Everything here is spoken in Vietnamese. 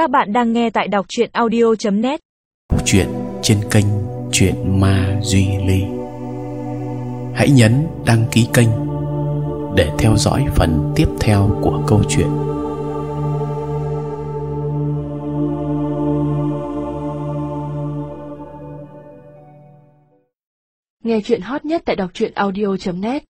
Các bạn đang nghe tại đọc chuyện audio.net Chuyện trên kênh Chuyện Ma Duy Ly. Hãy nhấn đăng ký kênh để theo dõi phần tiếp theo của câu chuyện. Nghe chuyện hot nhất tại đọc truyện audio.net